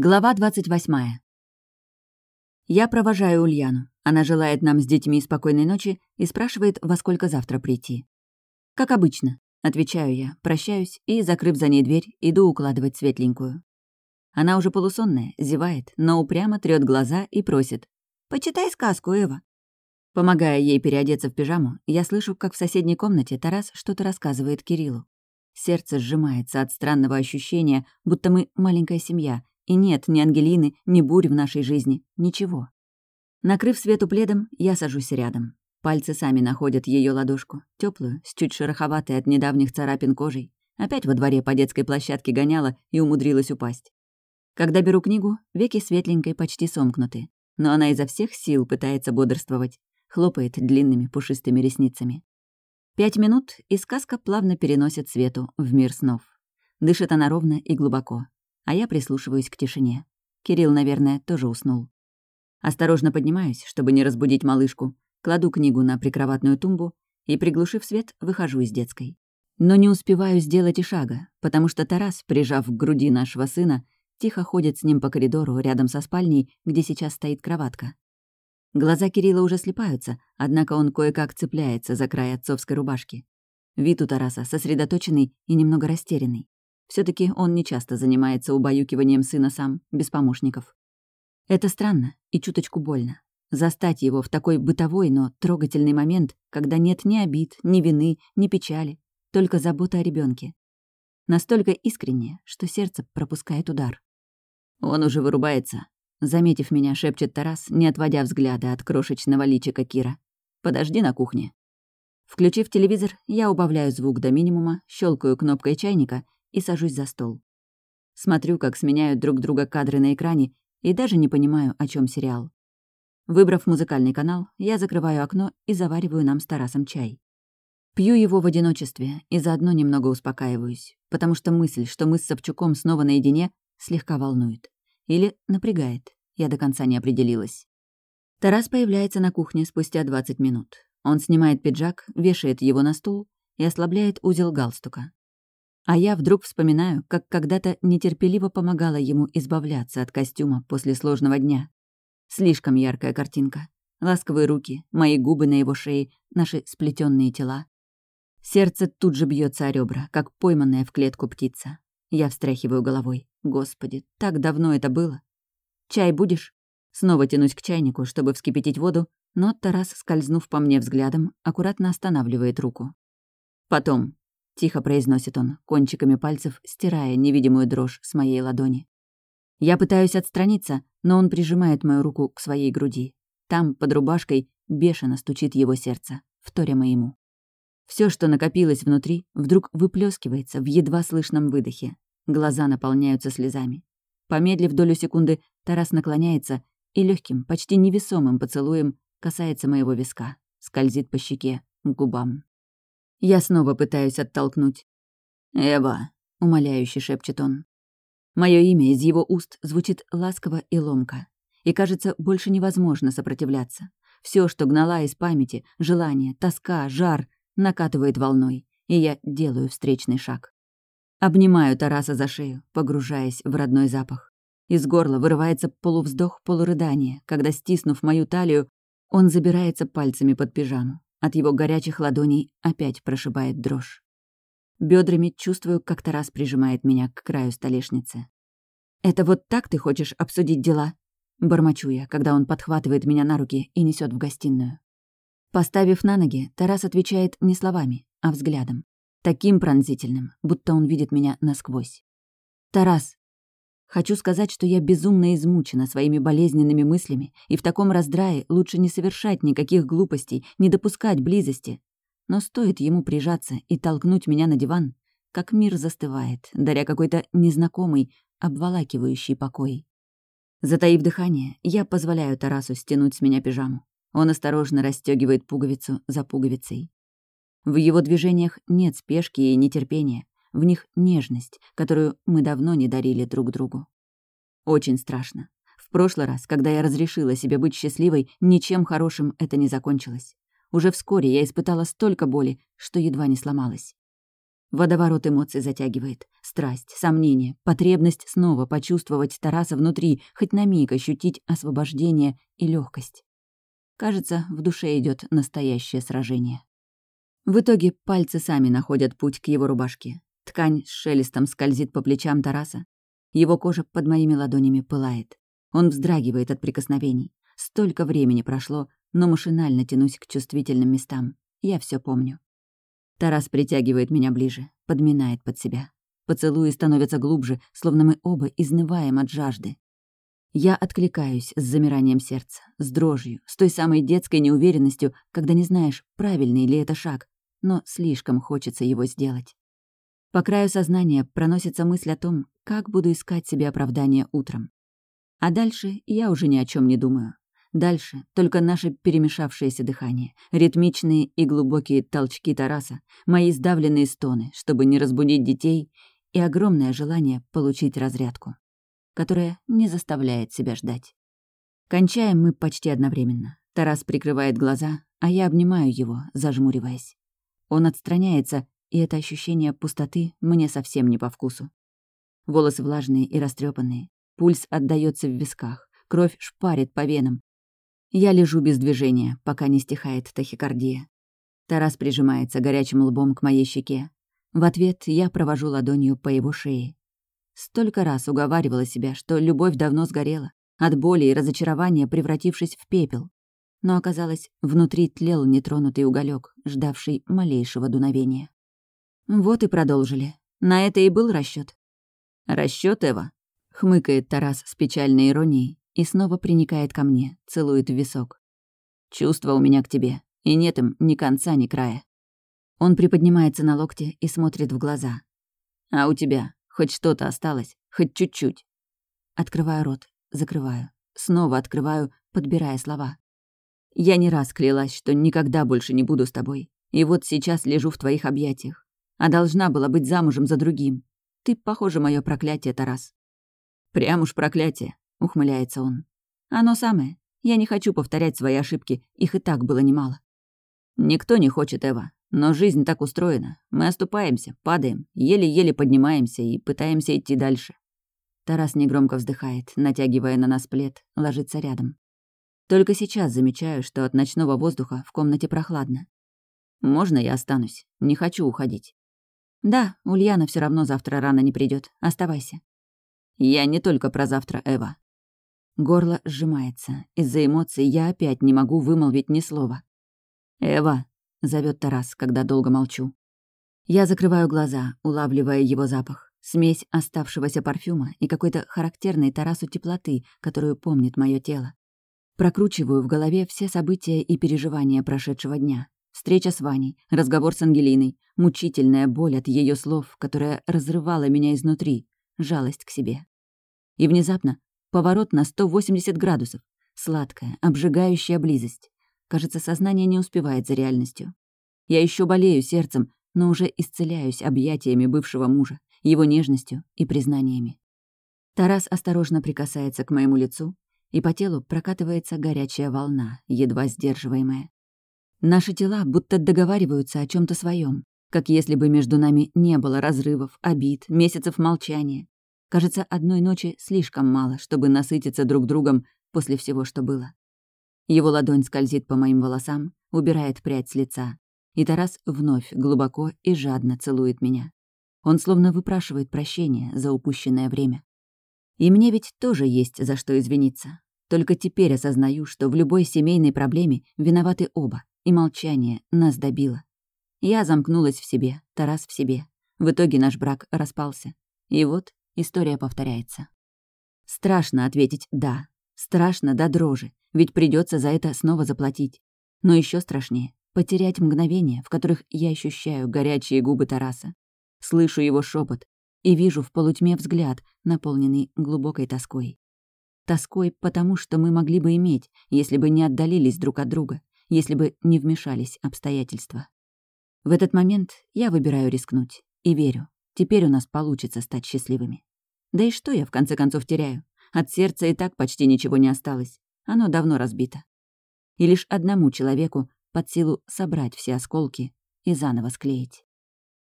Глава 28. Я провожаю Ульяну. Она желает нам с детьми спокойной ночи и спрашивает, во сколько завтра прийти. «Как обычно», — отвечаю я, прощаюсь и, закрыв за ней дверь, иду укладывать светленькую. Она уже полусонная, зевает, но упрямо трёт глаза и просит. «Почитай сказку, Эва». Помогая ей переодеться в пижаму, я слышу, как в соседней комнате Тарас что-то рассказывает Кириллу. Сердце сжимается от странного ощущения, будто мы маленькая семья, и нет ни Ангелины, ни бурь в нашей жизни, ничего. Накрыв Свету пледом, я сажусь рядом. Пальцы сами находят ее ладошку, теплую, с чуть шероховатой от недавних царапин кожей. Опять во дворе по детской площадке гоняла и умудрилась упасть. Когда беру книгу, веки светленькой почти сомкнуты, но она изо всех сил пытается бодрствовать, хлопает длинными пушистыми ресницами. Пять минут, и сказка плавно переносит Свету в мир снов. Дышит она ровно и глубоко, а я прислушиваюсь к тишине. Кирилл, наверное, тоже уснул. Осторожно поднимаюсь, чтобы не разбудить малышку, кладу книгу на прикроватную тумбу и, приглушив свет, выхожу из детской. Но не успеваю сделать и шага, потому что Тарас, прижав к груди нашего сына, тихо ходит с ним по коридору рядом со спальней, где сейчас стоит кроватка. Глаза Кирилла уже слепаются, однако он кое-как цепляется за край отцовской рубашки. Вид у Тараса сосредоточенный и немного растерянный все таки он нечасто занимается убаюкиванием сына сам, без помощников. Это странно и чуточку больно. Застать его в такой бытовой, но трогательный момент, когда нет ни обид, ни вины, ни печали, только забота о ребенке. Настолько искренне, что сердце пропускает удар. Он уже вырубается. Заметив меня, шепчет Тарас, не отводя взгляда от крошечного личика Кира. «Подожди на кухне». Включив телевизор, я убавляю звук до минимума, щелкаю кнопкой чайника и сажусь за стол. Смотрю, как сменяют друг друга кадры на экране, и даже не понимаю, о чем сериал. Выбрав музыкальный канал, я закрываю окно и завариваю нам с Тарасом чай. Пью его в одиночестве и заодно немного успокаиваюсь, потому что мысль, что мы с Собчуком снова наедине, слегка волнует. Или напрягает. Я до конца не определилась. Тарас появляется на кухне спустя 20 минут. Он снимает пиджак, вешает его на стул и ослабляет узел галстука. А я вдруг вспоминаю, как когда-то нетерпеливо помогала ему избавляться от костюма после сложного дня. Слишком яркая картинка. Ласковые руки, мои губы на его шее, наши сплетенные тела. Сердце тут же бьется о ребра, как пойманная в клетку птица. Я встряхиваю головой. Господи, так давно это было. «Чай будешь?» Снова тянусь к чайнику, чтобы вскипятить воду, но Тарас, скользнув по мне взглядом, аккуратно останавливает руку. «Потом», Тихо произносит он, кончиками пальцев стирая невидимую дрожь с моей ладони. Я пытаюсь отстраниться, но он прижимает мою руку к своей груди. Там, под рубашкой, бешено стучит его сердце, вторя моему. Все, что накопилось внутри, вдруг выплескивается в едва слышном выдохе. Глаза наполняются слезами. Помедлив долю секунды, Тарас наклоняется и легким, почти невесомым поцелуем касается моего виска, скользит по щеке, к губам. Я снова пытаюсь оттолкнуть. «Эва», — умоляюще шепчет он. Мое имя из его уст звучит ласково и ломко. И, кажется, больше невозможно сопротивляться. Все, что гнала из памяти, желание, тоска, жар, накатывает волной, и я делаю встречный шаг. Обнимаю Тараса за шею, погружаясь в родной запах. Из горла вырывается полувздох, полурыдание, когда, стиснув мою талию, он забирается пальцами под пижаму. От его горячих ладоней опять прошибает дрожь. Бедрами чувствую, как Тарас прижимает меня к краю столешницы. «Это вот так ты хочешь обсудить дела?» Бормочу я, когда он подхватывает меня на руки и несет в гостиную. Поставив на ноги, Тарас отвечает не словами, а взглядом. Таким пронзительным, будто он видит меня насквозь. «Тарас, Хочу сказать, что я безумно измучена своими болезненными мыслями, и в таком раздрае лучше не совершать никаких глупостей, не допускать близости. Но стоит ему прижаться и толкнуть меня на диван, как мир застывает, даря какой-то незнакомый, обволакивающий покой. Затаив дыхание, я позволяю Тарасу стянуть с меня пижаму. Он осторожно расстегивает пуговицу за пуговицей. В его движениях нет спешки и нетерпения. В них нежность, которую мы давно не дарили друг другу. Очень страшно. В прошлый раз, когда я разрешила себе быть счастливой, ничем хорошим это не закончилось. Уже вскоре я испытала столько боли, что едва не сломалась. Водоворот эмоций затягивает. Страсть, сомнение, потребность снова почувствовать Тараса внутри, хоть на миг ощутить освобождение и легкость. Кажется, в душе идет настоящее сражение. В итоге пальцы сами находят путь к его рубашке. Ткань с шелестом скользит по плечам Тараса. Его кожа под моими ладонями пылает. Он вздрагивает от прикосновений. Столько времени прошло, но машинально тянусь к чувствительным местам. Я все помню. Тарас притягивает меня ближе, подминает под себя. Поцелуи становятся глубже, словно мы оба изнываем от жажды. Я откликаюсь с замиранием сердца, с дрожью, с той самой детской неуверенностью, когда не знаешь, правильный ли это шаг, но слишком хочется его сделать. По краю сознания проносится мысль о том, как буду искать себе оправдание утром. А дальше я уже ни о чем не думаю. Дальше только наше перемешавшееся дыхание, ритмичные и глубокие толчки Тараса, мои сдавленные стоны, чтобы не разбудить детей, и огромное желание получить разрядку, которая не заставляет себя ждать. Кончаем мы почти одновременно. Тарас прикрывает глаза, а я обнимаю его, зажмуриваясь. Он отстраняется, и это ощущение пустоты мне совсем не по вкусу. Волосы влажные и растрепанные, пульс отдаётся в висках, кровь шпарит по венам, я лежу без движения, пока не стихает тахикардия. Тарас прижимается горячим лбом к моей щеке. В ответ я провожу ладонью по его шее. Столько раз уговаривала себя, что любовь давно сгорела, от боли и разочарования превратившись в пепел. Но оказалось, внутри тлел нетронутый уголек, ждавший малейшего дуновения. Вот и продолжили. На это и был расчет. Расчет Эва? хмыкает Тарас с печальной иронией, и снова приникает ко мне, целует в висок. «Чувства у меня к тебе, и нет им ни конца, ни края». Он приподнимается на локте и смотрит в глаза. «А у тебя хоть что-то осталось, хоть чуть-чуть?» Открываю рот, закрываю, снова открываю, подбирая слова. «Я не раз клялась, что никогда больше не буду с тобой, и вот сейчас лежу в твоих объятиях, а должна была быть замужем за другим. Ты, похоже, мое проклятие, Тарас». «Прям уж проклятие. — ухмыляется он. «Оно самое. Я не хочу повторять свои ошибки, их и так было немало». «Никто не хочет, Эва. Но жизнь так устроена. Мы оступаемся, падаем, еле-еле поднимаемся и пытаемся идти дальше». Тарас негромко вздыхает, натягивая на нас плед, ложится рядом. Только сейчас замечаю, что от ночного воздуха в комнате прохладно. «Можно я останусь? Не хочу уходить». «Да, Ульяна все равно завтра рано не придет. Оставайся». «Я не только про завтра, Эва. Горло сжимается. Из-за эмоций я опять не могу вымолвить ни слова. «Эва!» — зовет Тарас, когда долго молчу. Я закрываю глаза, улавливая его запах. Смесь оставшегося парфюма и какой-то характерной Тарасу теплоты, которую помнит мое тело. Прокручиваю в голове все события и переживания прошедшего дня. Встреча с Ваней, разговор с Ангелиной, мучительная боль от ее слов, которая разрывала меня изнутри, жалость к себе. И внезапно Поворот на 180 градусов. Сладкая, обжигающая близость. Кажется, сознание не успевает за реальностью. Я еще болею сердцем, но уже исцеляюсь объятиями бывшего мужа, его нежностью и признаниями. Тарас осторожно прикасается к моему лицу, и по телу прокатывается горячая волна, едва сдерживаемая. Наши тела будто договариваются о чем то своем, как если бы между нами не было разрывов, обид, месяцев молчания, Кажется, одной ночи слишком мало, чтобы насытиться друг другом после всего, что было. Его ладонь скользит по моим волосам, убирает прядь с лица. И Тарас вновь глубоко и жадно целует меня. Он словно выпрашивает прощения за упущенное время. И мне ведь тоже есть за что извиниться. Только теперь осознаю, что в любой семейной проблеме виноваты оба, и молчание нас добило. Я замкнулась в себе, Тарас в себе. В итоге наш брак распался. И вот История повторяется. Страшно ответить «да». Страшно до дрожи, ведь придется за это снова заплатить. Но еще страшнее — потерять мгновения, в которых я ощущаю горячие губы Тараса. Слышу его шепот и вижу в полутьме взгляд, наполненный глубокой тоской. Тоской потому, что мы могли бы иметь, если бы не отдалились друг от друга, если бы не вмешались обстоятельства. В этот момент я выбираю рискнуть и верю, теперь у нас получится стать счастливыми. Да и что я, в конце концов, теряю? От сердца и так почти ничего не осталось. Оно давно разбито. И лишь одному человеку под силу собрать все осколки и заново склеить.